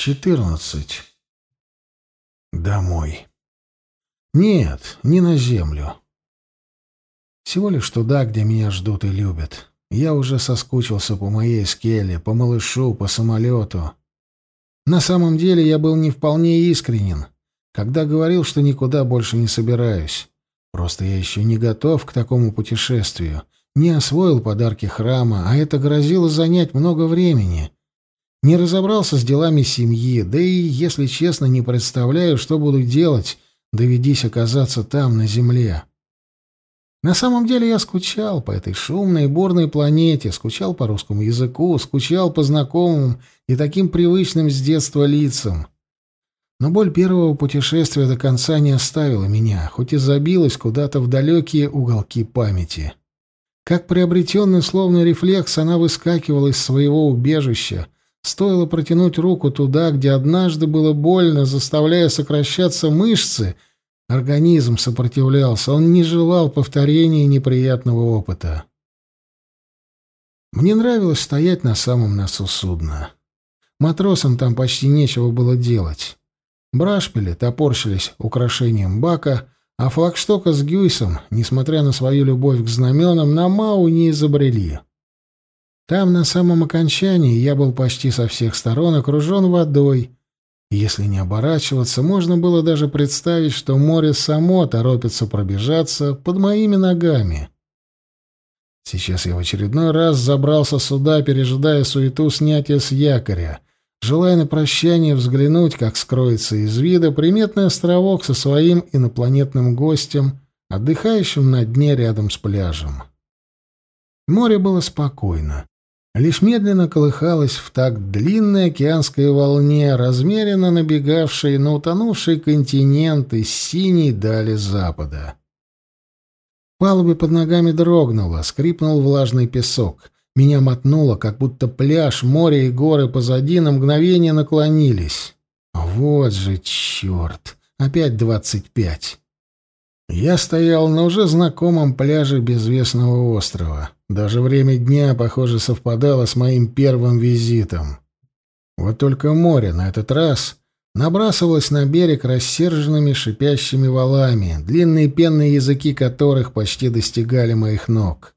Четырнадцать. Домой. Нет, не на землю. Всего лишь туда, где меня ждут и любят. Я уже соскучился по моей скеле, по малышу, по самолету. На самом деле я был не вполне искренен, когда говорил, что никуда больше не собираюсь. Просто я еще не готов к такому путешествию, не освоил подарки храма, а это грозило занять много времени. Не разобрался с делами семьи, да и, если честно, не представляю, что буду делать, доведись оказаться там, на земле. На самом деле я скучал по этой шумной и бурной планете, скучал по русскому языку, скучал по знакомым и таким привычным с детства лицам. Но боль первого путешествия до конца не оставила меня, хоть и забилась куда-то в далекие уголки памяти. Как приобретенный словно рефлекс, она выскакивала из своего убежища, стоило протянуть руку туда, где однажды было больно, заставляя сокращаться мышцы, организм сопротивлялся, он не желал повторения неприятного опыта. Мне нравилось стоять на самом носу судна. Матросам там почти нечего было делать. Брашпили топорщились украшением бака — а флагштока с Гюйсом, несмотря на свою любовь к знаменам, на Мау не изобрели. Там, на самом окончании, я был почти со всех сторон окружен водой. Если не оборачиваться, можно было даже представить, что море само торопится пробежаться под моими ногами. Сейчас я в очередной раз забрался сюда, пережидая суету снятия с якоря, желая на прощание взглянуть, как скроется из вида приметный островок со своим инопланетным гостем, отдыхающим на дне рядом с пляжем. Море было спокойно. Лишь медленно колыхалось в такт длинной океанской волне, размеренно набегавшей на утонувший континент из синей дали запада. Палубы под ногами дрогнуло, скрипнул влажный песок. Меня мотнуло, как будто пляж, море и горы позади на мгновение наклонились. Вот же черт! Опять двадцать пять. Я стоял на уже знакомом пляже безвестного острова. Даже время дня, похоже, совпадало с моим первым визитом. Вот только море на этот раз набрасывалось на берег рассерженными шипящими валами, длинные пенные языки которых почти достигали моих ног.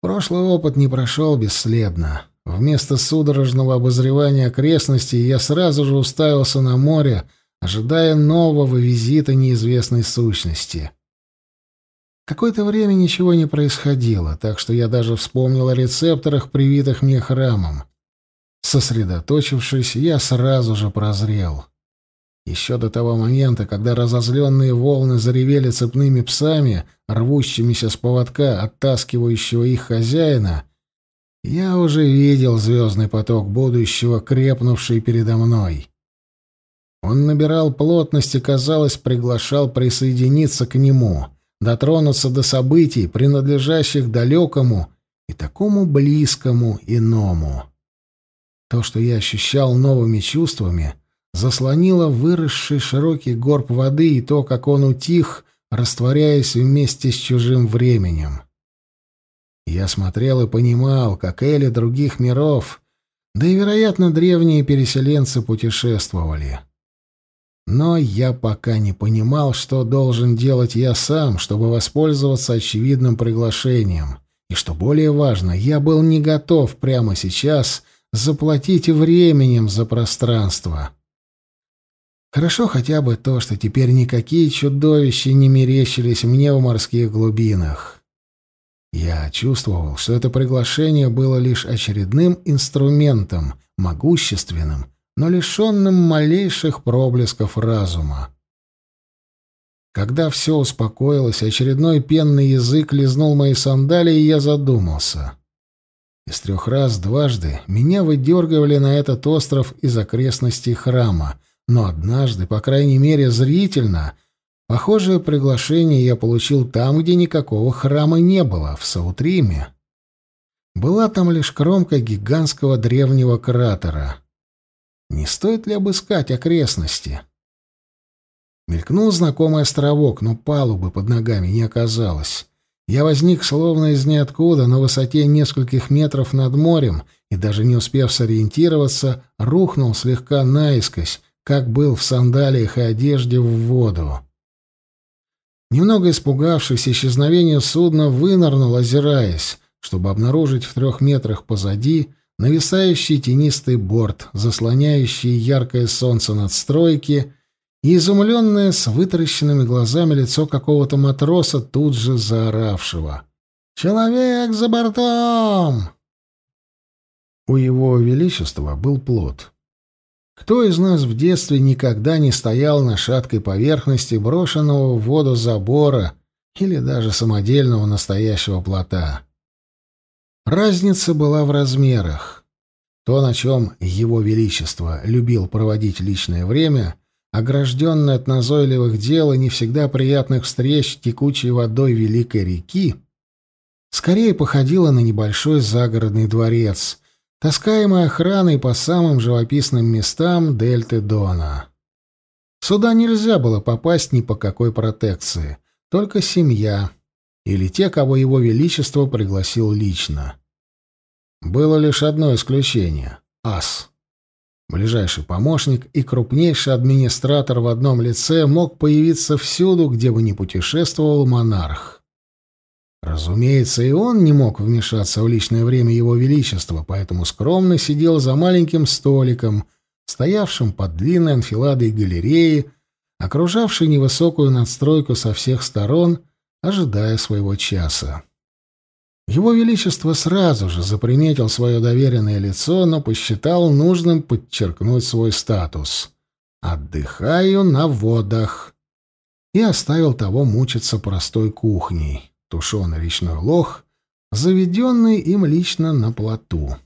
Прошлый опыт не прошел бесследно. Вместо судорожного обозревания окрестностей я сразу же уставился на море, ожидая нового визита неизвестной сущности. Какое-то время ничего не происходило, так что я даже вспомнил о рецепторах, привитых мне храмом. Сосредоточившись, я сразу же прозрел. Еще до того момента, когда разозленные волны заревели цепными псами, рвущимися с поводка, оттаскивающего их хозяина, я уже видел звездный поток будущего, крепнувший передо мной. Он набирал плотность и, казалось, приглашал присоединиться к нему, дотронуться до событий, принадлежащих далекому и такому близкому иному. То, что я ощущал новыми чувствами — заслонило выросший широкий горб воды и то, как он утих, растворяясь вместе с чужим временем. Я смотрел и понимал, как Эли других миров, да и, вероятно, древние переселенцы путешествовали. Но я пока не понимал, что должен делать я сам, чтобы воспользоваться очевидным приглашением. И что более важно, я был не готов прямо сейчас заплатить временем за пространство. Хорошо хотя бы то, что теперь никакие чудовища не мерещились мне в морских глубинах. Я чувствовал, что это приглашение было лишь очередным инструментом, могущественным, но лишенным малейших проблесков разума. Когда все успокоилось, очередной пенный язык лизнул мои сандалии, и я задумался. Из трех раз дважды меня выдергивали на этот остров из окрестностей храма, но однажды, по крайней мере зрительно, похожее приглашение я получил там, где никакого храма не было, в Саутриме. Была там лишь кромка гигантского древнего кратера. Не стоит ли обыскать окрестности? Мелькнул знакомый островок, но палубы под ногами не оказалось. Я возник словно из ниоткуда на высоте нескольких метров над морем и, даже не успев сориентироваться, рухнул слегка наискось, как был в сандалиях и одежде в воду. Немного испугавшись исчезновения судна, вынырнул, озираясь, чтобы обнаружить в трех метрах позади нависающий тенистый борт, заслоняющий яркое солнце надстройки и изумленное с вытаращенными глазами лицо какого-то матроса, тут же заоравшего. «Человек за бортом!» У его величества был плод. Кто из нас в детстве никогда не стоял на шаткой поверхности брошенного в воду забора или даже самодельного настоящего плота? Разница была в размерах. То, на чем его величество любил проводить личное время, огражденное от назойливых дел и не всегда приятных встреч текучей водой великой реки, скорее походило на небольшой загородный дворец — таскаемый охраной по самым живописным местам дельты Дона. Сюда нельзя было попасть ни по какой протекции, только семья или те, кого его величество пригласил лично. Было лишь одно исключение — ас. Ближайший помощник и крупнейший администратор в одном лице мог появиться всюду, где бы ни путешествовал монарх. Разумеется, и он не мог вмешаться в личное время его величества, поэтому скромно сидел за маленьким столиком, стоявшим под длинной анфиладой галереи, окружавшей невысокую надстройку со всех сторон, ожидая своего часа. Его Величество сразу же заприметил свое доверенное лицо, но посчитал нужным подчеркнуть свой статус. «Отдыхаю на водах» и оставил того мучиться простой кухней тушеный речной лох, заведенный им лично на плоту.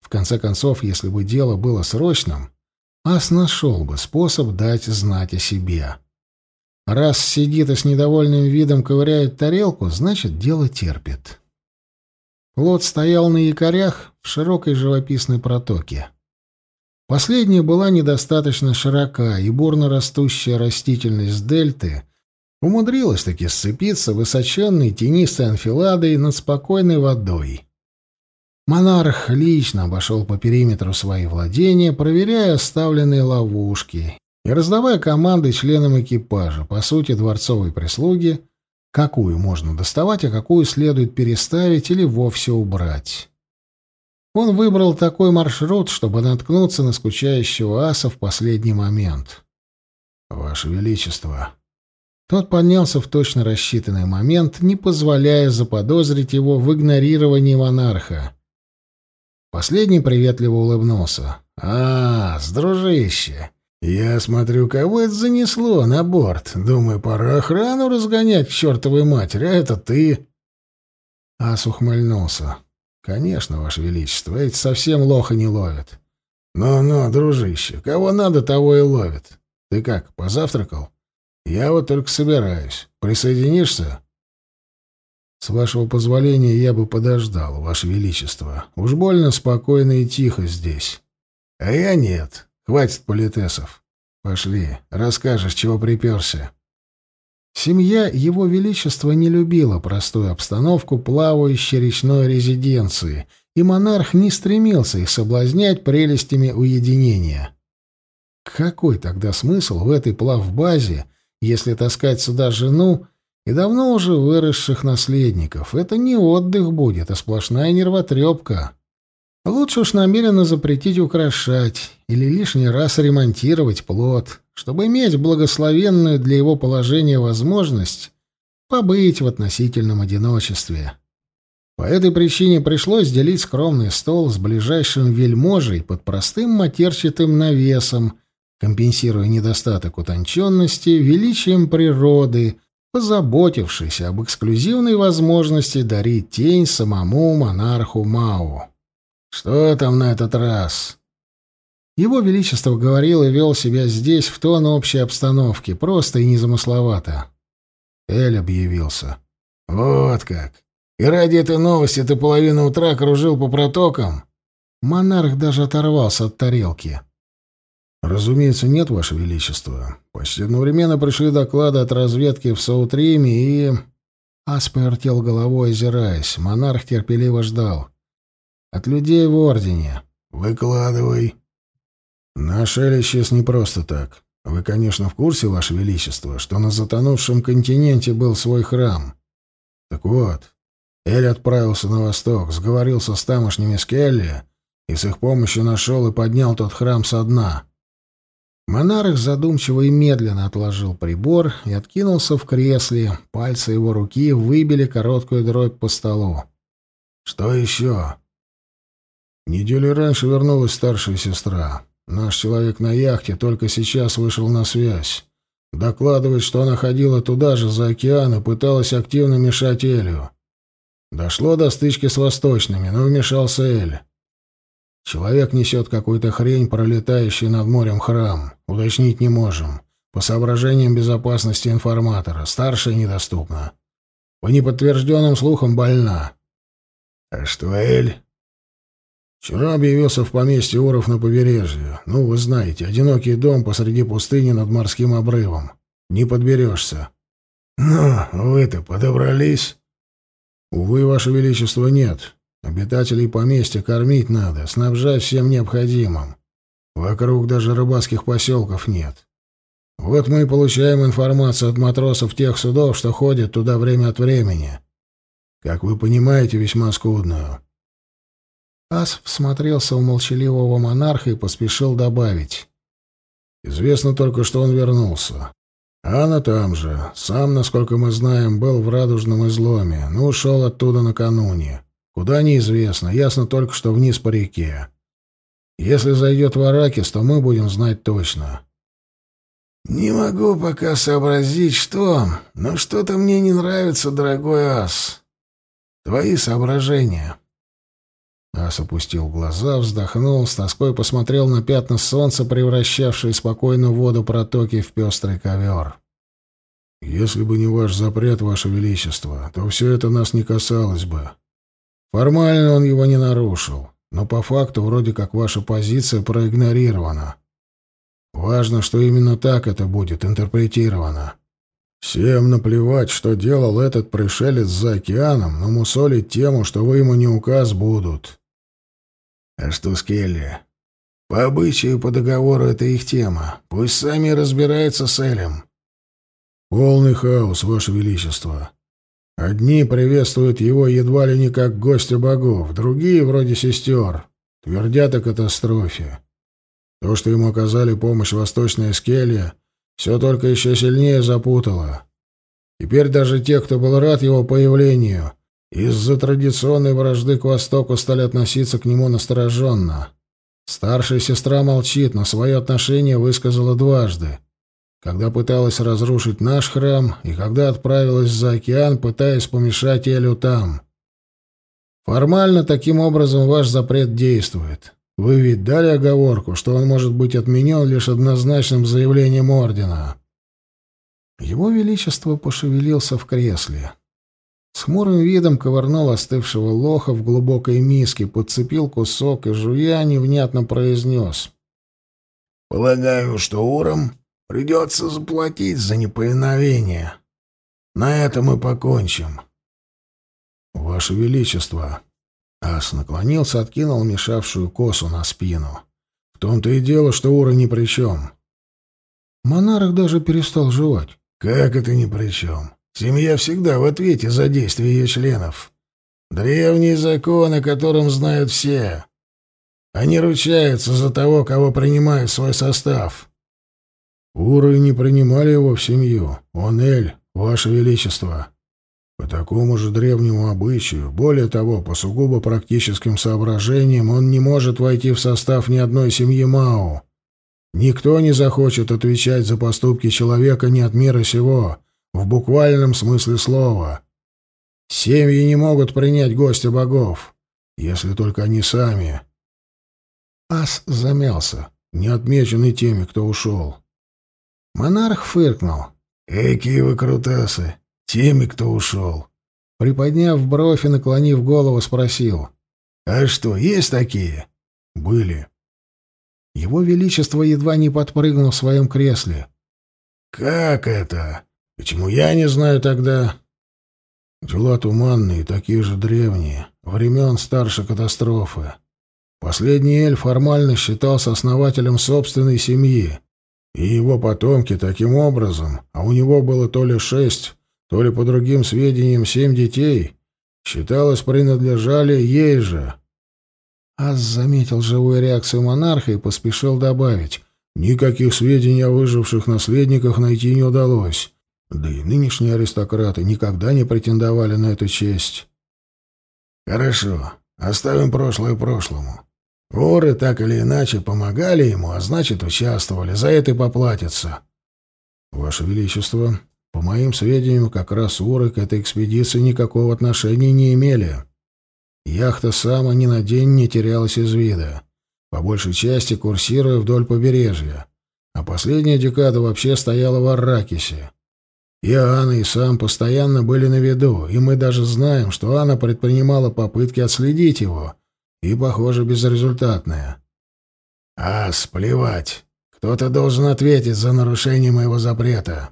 В конце концов, если бы дело было срочным, Ас нашел бы способ дать знать о себе. Раз сидит и с недовольным видом ковыряет тарелку, значит, дело терпит. Плот стоял на якорях в широкой живописной протоке. Последняя была недостаточно широка, и бурно растущая растительность дельты — умудрилась таки сцепиться высоченной тенистой анфиладой над спокойной водой. Монарх лично обошел по периметру свои владения, проверяя оставленные ловушки и раздавая команды членам экипажа, по сути, дворцовой прислуги, какую можно доставать, а какую следует переставить или вовсе убрать. Он выбрал такой маршрут, чтобы наткнуться на скучающего аса в последний момент. «Ваше Величество», тот поднялся в точно рассчитанный момент, не позволяя заподозрить его в игнорировании монарха. Последний приветливо улыбнулся. «А, дружище, я смотрю, кого это занесло на борт. Думаю, пора охрану разгонять чертовой матери, а это ты». Ас ухмыльнулся. «Конечно, Ваше Величество, эти совсем лоха не ловят». «Ну-ну, дружище, кого надо, того и ловят. Ты как, позавтракал?» Я вот только собираюсь. Присоединишься? С вашего позволения я бы подождал, ваше величество. Уж больно спокойно и тихо здесь. А я нет. Хватит политесов. Пошли, расскажешь, чего приперся. Семья Его Величества не любила простую обстановку плавающей речной резиденции, и монарх не стремился их соблазнять прелестями уединения. Какой тогда смысл в этой плавбазе, если таскать сюда жену и давно уже выросших наследников. Это не отдых будет, а сплошная нервотрепка. Лучше уж намеренно запретить украшать или лишний раз ремонтировать плод, чтобы иметь благословенную для его положения возможность побыть в относительном одиночестве. По этой причине пришлось делить скромный стол с ближайшим вельможей под простым матерчатым навесом компенсируя недостаток утонченности величием природы, позаботившись об эксклюзивной возможности дарить тень самому монарху Мау. «Что там на этот раз?» Его Величество говорил и вел себя здесь в тон общей обстановки, просто и незамысловато. Эль объявился. «Вот как! И ради этой новости ты половину утра кружил по протокам?» Монарх даже оторвался от тарелки. «Разумеется, нет, Ваше Величество. Почти одновременно пришли доклады от разведки в Саутриме и...» Ас повертел головой, озираясь. Монарх терпеливо ждал. «От людей в Ордене». «Выкладывай». «Наш Эль исчез не просто так. Вы, конечно, в курсе, Ваше Величество, что на затонувшем континенте был свой храм. Так вот, Эль отправился на восток, сговорился с тамошними Скелли и с их помощью нашел и поднял тот храм со дна. Монарх задумчиво и медленно отложил прибор и откинулся в кресле. Пальцы его руки выбили короткую дробь по столу. «Что еще?» Неделю раньше вернулась старшая сестра. Наш человек на яхте только сейчас вышел на связь. Докладывает, что она ходила туда же, за океан, и пыталась активно мешать Элю. Дошло до стычки с восточными, но вмешался Эль. Человек несет какую-то хрень, пролетающую над морем храм. Уточнить не можем. По соображениям безопасности информатора. Старшая недоступна. По неподтвержденным слухам больна. А что, Эль? Вчера объявился в поместье Уров на побережье. Ну, вы знаете, одинокий дом посреди пустыни над морским обрывом. Не подберешься. Ну, вы-то подобрались? Увы, ваше величество, нет. Обитателей поместья кормить надо, снабжать всем необходимым. Вокруг даже рыбацких поселков нет. Вот мы и получаем информацию от матросов тех судов, что ходят туда время от времени. Как вы понимаете, весьма скудную. Ас всмотрелся в молчаливого монарха и поспешил добавить. Известно только, что он вернулся. Анна там же. Сам, насколько мы знаем, был в радужном изломе, но ушел оттуда накануне. Куда неизвестно, ясно только, что вниз по реке. Если зайдет в Аракис, то мы будем знать точно. «Не могу пока сообразить, что, но что-то мне не нравится, дорогой ас. Твои соображения». Ас опустил глаза, вздохнул, с тоской посмотрел на пятна солнца, превращавшие спокойную воду протоки в пестрый ковер. «Если бы не ваш запрет, ваше величество, то все это нас не касалось бы. Формально он его не нарушил, но по факту вроде как ваша позиция проигнорирована. Важно, что именно так это будет интерпретировано. Всем наплевать, что делал этот пришелец за океаном, но мусолить тему, что вы ему не указ будут. А что с Келли? По обычаю, по договору это их тема. Пусть сами разбираются с Элем. Полный хаос, ваше величество. Одни приветствуют его едва ли не как гостя богов, другие, вроде сестер, твердят о катастрофе. То, что ему оказали помощь восточная скелья, все только еще сильнее запутало. Теперь даже те, кто был рад его появлению, из-за традиционной вражды к Востоку стали относиться к нему настороженно. Старшая сестра молчит, но свое отношение высказала дважды когда пыталась разрушить наш храм и когда отправилась за океан, пытаясь помешать Элю там. Формально таким образом ваш запрет действует. Вы ведь дали оговорку, что он может быть отменен лишь однозначным заявлением ордена. Его Величество пошевелился в кресле. С хмурым видом ковырнул остывшего лоха в глубокой миске, подцепил кусок и, жуя, невнятно произнес. «Полагаю, что Уром Придется заплатить за неповиновение. На этом мы покончим. Ваше Величество. Ас наклонился, откинул мешавшую косу на спину. В том-то и дело, что Ура ни при чем. Монарх даже перестал жевать. Как это ни при чем? Семья всегда в ответе за действия ее членов. Древний закон, о котором знают все. Они ручаются за того, кого принимают в свой состав. Уры не принимали его в семью. Он Эль, ваше величество. По такому же древнему обычаю, более того, по сугубо практическим соображениям, он не может войти в состав ни одной семьи Мао. Никто не захочет отвечать за поступки человека не от мира сего, в буквальном смысле слова. Семьи не могут принять гостя богов, если только они сами. Ас замялся, не отмеченный теми, кто ушел. Монарх фыркнул. «Экие вы крутасы! Теми, кто ушел!» Приподняв бровь и наклонив голову, спросил. «А что, есть такие?» «Были». Его Величество едва не подпрыгнул в своем кресле. «Как это? Почему я не знаю тогда?» Дела туманные, такие же древние, времен старшей катастрофы. Последний Эль формально считался основателем собственной семьи, и его потомки таким образом, а у него было то ли шесть, то ли по другим сведениям семь детей, считалось, принадлежали ей же. Ас заметил живую реакцию монарха и поспешил добавить, никаких сведений о выживших наследниках найти не удалось. Да и нынешние аристократы никогда не претендовали на эту честь. «Хорошо, оставим прошлое прошлому. Воры так или иначе помогали ему, а значит, участвовали. За это и поплатятся. Ваше Величество, по моим сведениям, как раз воры к этой экспедиции никакого отношения не имели. Яхта сама ни на день не терялась из вида, по большей части курсируя вдоль побережья. А последняя декада вообще стояла в Арракисе. И Анна, и сам постоянно были на виду, и мы даже знаем, что Анна предпринимала попытки отследить его — и, похоже, безрезультатная. А, сплевать. Кто-то должен ответить за нарушение моего запрета.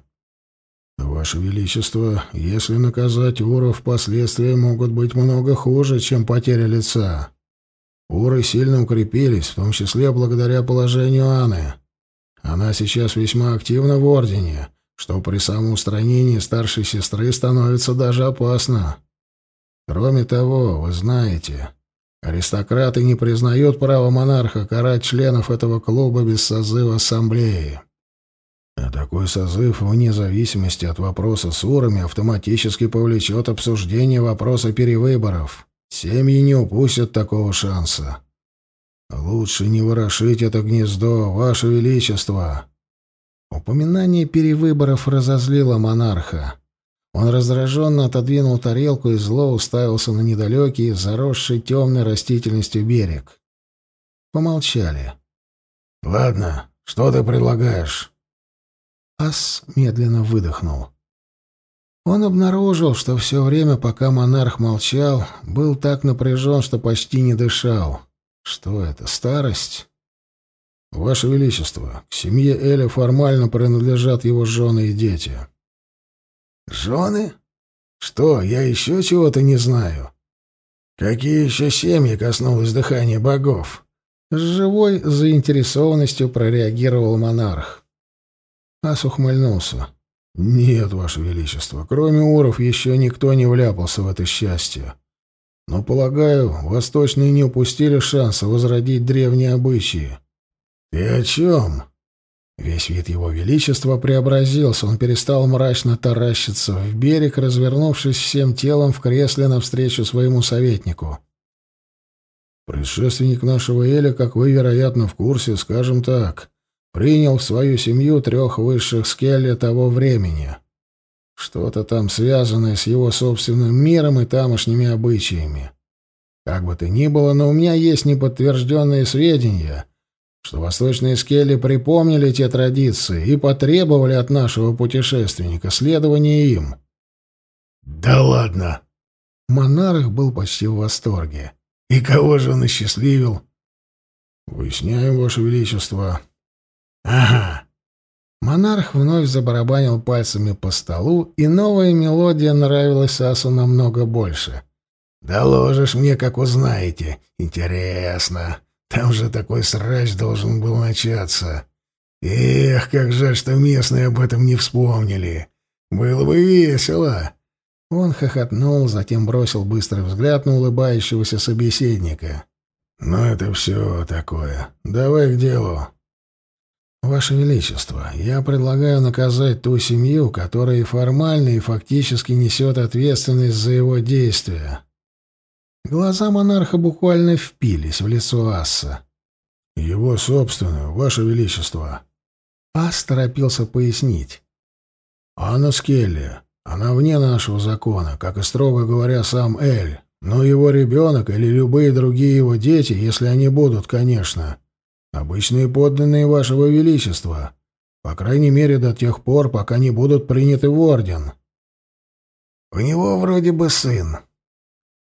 Ваше Величество, если наказать уров, последствия могут быть много хуже, чем потеря лица. Уры сильно укрепились, в том числе благодаря положению Анны. Она сейчас весьма активна в Ордене, что при самоустранении старшей сестры становится даже опасно. Кроме того, вы знаете, Аристократы не признают право монарха карать членов этого клуба без созыва ассамблеи. А такой созыв, вне зависимости от вопроса с урами, автоматически повлечет обсуждение вопроса перевыборов. Семьи не упустят такого шанса. Лучше не ворошить это гнездо, Ваше Величество. Упоминание перевыборов разозлило монарха. Он раздраженно отодвинул тарелку и зло уставился на недалекий, заросший темной растительностью берег. Помолчали. «Ладно, что ты предлагаешь?» Ас медленно выдохнул. Он обнаружил, что все время, пока монарх молчал, был так напряжен, что почти не дышал. Что это, старость? «Ваше Величество, к семье Эля формально принадлежат его жены и дети». Жены? Что, я еще чего-то не знаю? Какие еще семьи коснулось дыхания богов? С живой заинтересованностью прореагировал монарх. Ас ухмыльнулся. «Нет, Ваше Величество, кроме уров еще никто не вляпался в это счастье. Но, полагаю, восточные не упустили шанса возродить древние обычаи». «Ты о чем?» Весь вид его величества преобразился, он перестал мрачно таращиться в берег, развернувшись всем телом в кресле навстречу своему советнику. Предшественник нашего Эля, как вы, вероятно, в курсе, скажем так, принял в свою семью трех высших скелли того времени. Что-то там связанное с его собственным миром и тамошними обычаями. Как бы то ни было, но у меня есть неподтвержденные сведения — что восточные скелли припомнили те традиции и потребовали от нашего путешественника следования им. «Да ладно!» Монарх был почти в восторге. «И кого же он осчастливил?» «Выясняем, Ваше Величество». «Ага». Монарх вновь забарабанил пальцами по столу, и новая мелодия нравилась Асу намного больше. «Доложишь мне, как узнаете. Интересно». Там же такой срач должен был начаться. Эх, как жаль, что местные об этом не вспомнили. Было бы весело. Он хохотнул, затем бросил быстрый взгляд на улыбающегося собеседника. «Ну, это все такое. Давай к делу». «Ваше Величество, я предлагаю наказать ту семью, которая и формально, и фактически несет ответственность за его действия. Глаза монарха буквально впились в лицо Асса. «Его собственную, Ваше Величество!» Ас торопился пояснить. «Анна Скелли, она вне нашего закона, как и, строго говоря, сам Эль. Но его ребенок или любые другие его дети, если они будут, конечно, обычные подданные Вашего Величества, по крайней мере до тех пор, пока не будут приняты в орден». «У него вроде бы сын»,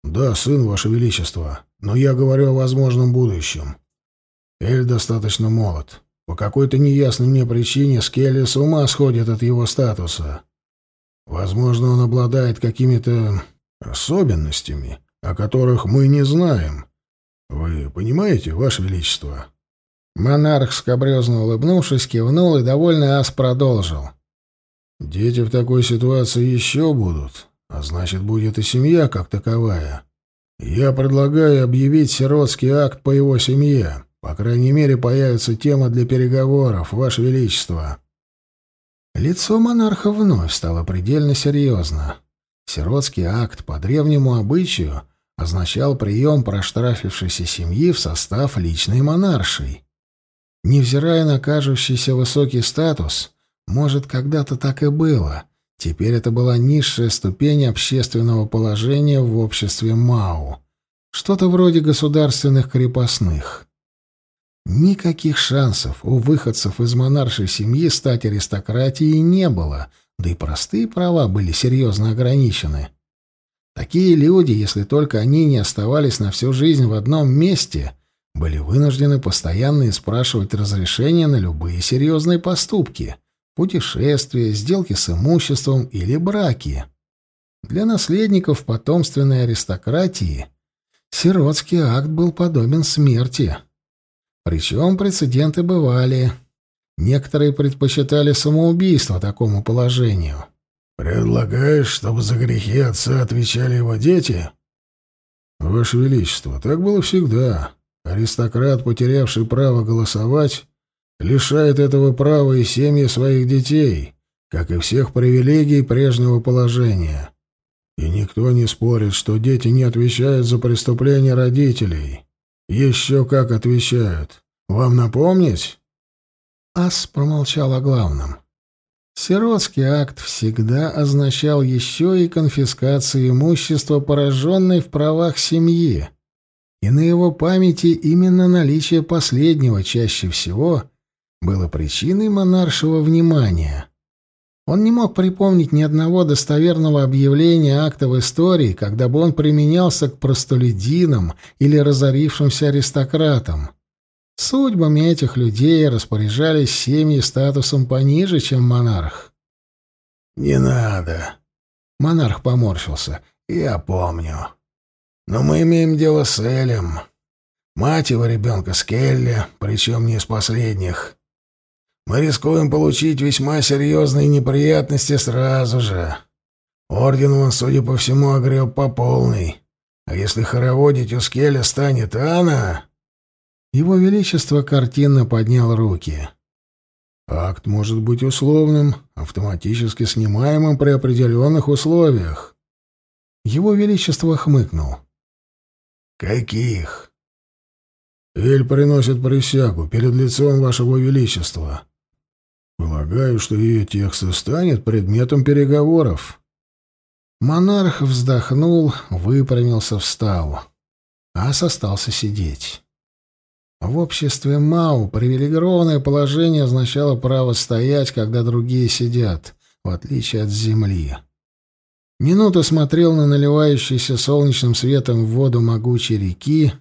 «Да, сын, Ваше Величество, но я говорю о возможном будущем. Эль достаточно молод. По какой-то неясной мне причине Скелли с ума сходит от его статуса. Возможно, он обладает какими-то особенностями, о которых мы не знаем. Вы понимаете, Ваше Величество?» Монарх, скобрезно улыбнувшись, кивнул и довольный ас продолжил. «Дети в такой ситуации еще будут, а значит, будет и семья как таковая. Я предлагаю объявить сиротский акт по его семье. По крайней мере, появится тема для переговоров, Ваше Величество». Лицо монарха вновь стало предельно серьезно. Сиротский акт по древнему обычаю означал прием проштрафившейся семьи в состав личной монаршей. Невзирая на кажущийся высокий статус, может, когда-то так и было. Теперь это была низшая ступень общественного положения в обществе Мау. Что-то вроде государственных крепостных. Никаких шансов у выходцев из монаршей семьи стать аристократией не было, да и простые права были серьезно ограничены. Такие люди, если только они не оставались на всю жизнь в одном месте, были вынуждены постоянно спрашивать разрешения на любые серьезные поступки — путешествия, сделки с имуществом или браки. Для наследников потомственной аристократии сиротский акт был подобен смерти. Причем прецеденты бывали. Некоторые предпочитали самоубийство такому положению. «Предлагаешь, чтобы за грехи отца отвечали его дети?» «Ваше Величество, так было всегда. Аристократ, потерявший право голосовать, лишает этого права и семьи своих детей, как и всех привилегий прежнего положения. И никто не спорит, что дети не отвечают за преступления родителей. Еще как отвечают. Вам напомнить? Ас промолчал о главном. Сиротский акт всегда означал еще и конфискацию имущества, пораженной в правах семьи и на его памяти именно наличие последнего чаще всего было причиной монаршего внимания. Он не мог припомнить ни одного достоверного объявления акта в истории, когда бы он применялся к простолюдинам или разорившимся аристократам. Судьбами этих людей распоряжались семьи статусом пониже, чем монарх. «Не надо», — монарх поморщился. «Я помню». Но мы имеем дело с Элем. Мать его ребенка Скелли, причем не из последних. Мы рискуем получить весьма серьезные неприятности сразу же. Орден он, судя по всему, огреб по полной. А если хороводить у Скеля станет Анна... Его Величество картинно поднял руки. Акт может быть условным, автоматически снимаемым при определенных условиях. Его Величество хмыкнул. «Каких?» «Эль приносит присягу перед лицом вашего величества. Полагаю, что ее текст станет предметом переговоров». Монарх вздохнул, выпрямился, встал. Ас остался сидеть. В обществе Мау привилегированное положение означало право стоять, когда другие сидят, в отличие от земли. Минуту смотрел на наливающийся солнечным светом в воду могучей реки,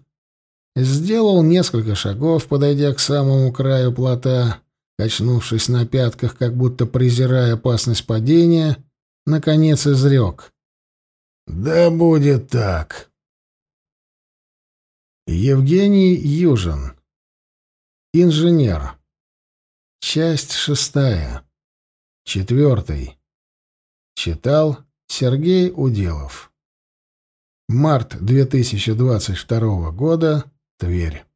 сделал несколько шагов, подойдя к самому краю плота, качнувшись на пятках, как будто презирая опасность падения, наконец изрек. «Да будет так!» Евгений Южин. Инженер. Часть шестая. Четвертый. Читал Сергей Уделов. Март 2022 года. Тверь.